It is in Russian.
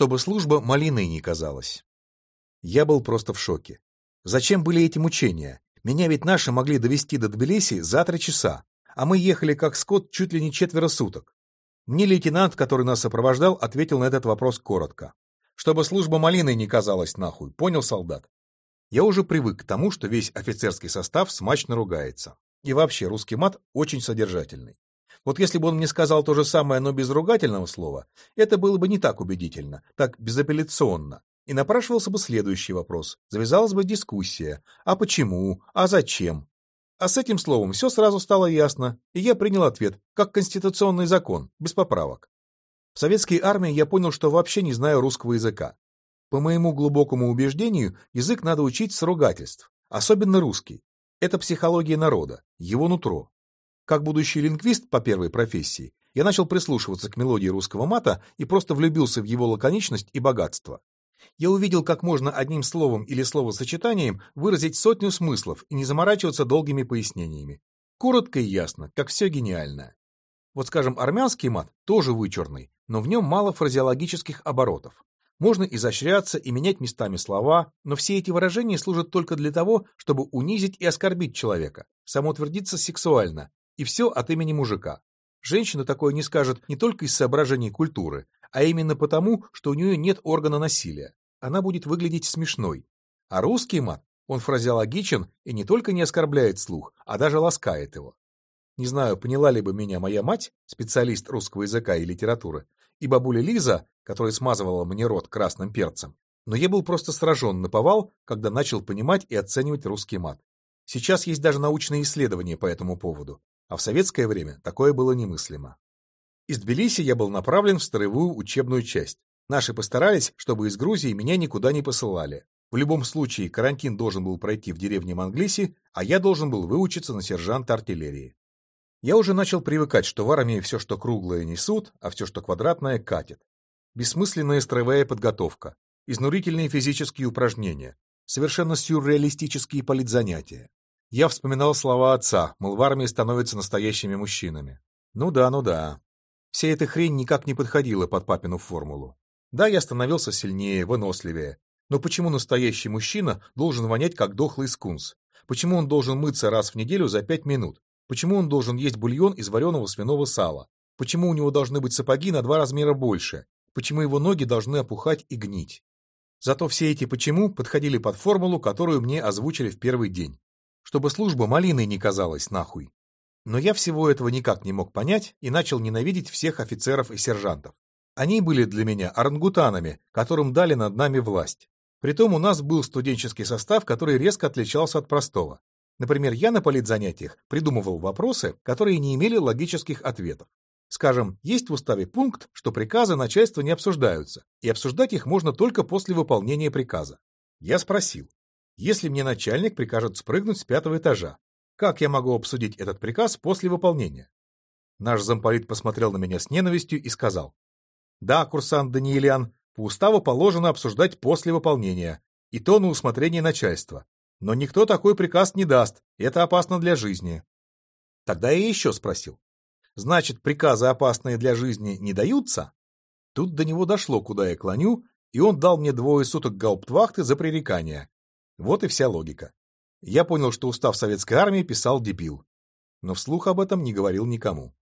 чтобы служба малиной не казалась. Я был просто в шоке. Зачем были эти мучения? Меня ведь наши могли довести до Тбилиси за три часа, а мы ехали как скот чуть ли не четверо суток. Мне лейтенант, который нас сопровождал, ответил на этот вопрос коротко. Чтобы служба малиной не казалась нахуй, понял солдат? Я уже привык к тому, что весь офицерский состав смачно ругается. И вообще, русский мат очень содержательный. Вот если бы он мне сказал то же самое, но без ругательного слова, это было бы не так убедительно, так безапелляционно. И напрашивался бы следующий вопрос. Завязалась бы дискуссия. А почему? А зачем? А с этим словом все сразу стало ясно, и я принял ответ, как конституционный закон, без поправок. В советской армии я понял, что вообще не знаю русского языка. По моему глубокому убеждению, язык надо учить с ругательств, особенно русский. Это психология народа, его нутро. Как будущий лингвист по первой профессии, я начал прислушиваться к мелодии русского мата и просто влюбился в его лаконичность и богатство. Я увидел, как можно одним словом или словосочетанием выразить сотню смыслов и не заморачиваться долгими пояснениями. Коротко и ясно, как все гениально. Вот, скажем, армянский мат тоже вычурный, но в нем мало фразеологических оборотов. Можно изощряться и менять местами слова, но все эти выражения служат только для того, чтобы унизить и оскорбить человека, самоутвердиться сексуально, и все от имени мужика. Женщина такое не скажет не только из соображений культуры, а именно потому, что у нее нет органа насилия. Она будет выглядеть смешной. А русский мат, он фразеологичен и не только не оскорбляет слух, а даже ласкает его. Не знаю, поняла ли бы меня моя мать, специалист русского языка и литературы, и бабуля Лиза, которая смазывала мне рот красным перцем, но я был просто сражен на повал, когда начал понимать и оценивать русский мат. Сейчас есть даже научные исследования по этому поводу, а в советское время такое было немыслимо. Из Тбилиси я был направлен в строевую учебную часть. Наши постарались, чтобы из Грузии меня никуда не посылали. В любом случае, карантин должен был пройти в деревне Манглиси, а я должен был выучиться на сержанта артиллерии. Я уже начал привыкать, что в армии все, что круглое, несут, а все, что квадратное, катит. Бессмысленная строевая подготовка, изнурительные физические упражнения, совершенно сюрреалистические политзанятия. Я вспоминал слова отца, мол, в армии становятся настоящими мужчинами. Ну да, ну да. Вся эта хрень никак не подходила под папину формулу. Да, я становился сильнее, выносливее. Но почему настоящий мужчина должен вонять, как дохлый скунс? Почему он должен мыться раз в неделю за пять минут? Почему он должен есть бульон из вареного свиного сала? Почему у него должны быть сапоги на два размера больше? Почему его ноги должны опухать и гнить? Зато все эти «почему» подходили под формулу, которую мне озвучили в первый день. Чтобы служба малиной не казалась нахуй. Но я всего этого никак не мог понять и начал ненавидеть всех офицеров и сержантов. Они были для меня орангутанами, которым дали над нами власть. Притом у нас был студенческий состав, который резко отличался от простого. Например, я на политзанятиях придумывал вопросы, которые не имели логических ответов. Скажем, есть в уставе пункт, что приказы начальства не обсуждаются, и обсуждать их можно только после выполнения приказа. Я спросил, если мне начальник прикажет спрыгнуть с пятого этажа, как я могу обсудить этот приказ после выполнения? Наш замполит посмотрел на меня с ненавистью и сказал, да, курсант Даниэлян, по уставу положено обсуждать после выполнения, и то на усмотрение начальства. Но никто такой приказ не даст, это опасно для жизни. Тогда я еще спросил. Значит, приказы, опасные для жизни, не даются? Тут до него дошло, куда я клоню, и он дал мне двое суток гауптвахты за пререкание. Вот и вся логика. Я понял, что устав советской армии писал дебил. Но вслух об этом не говорил никому.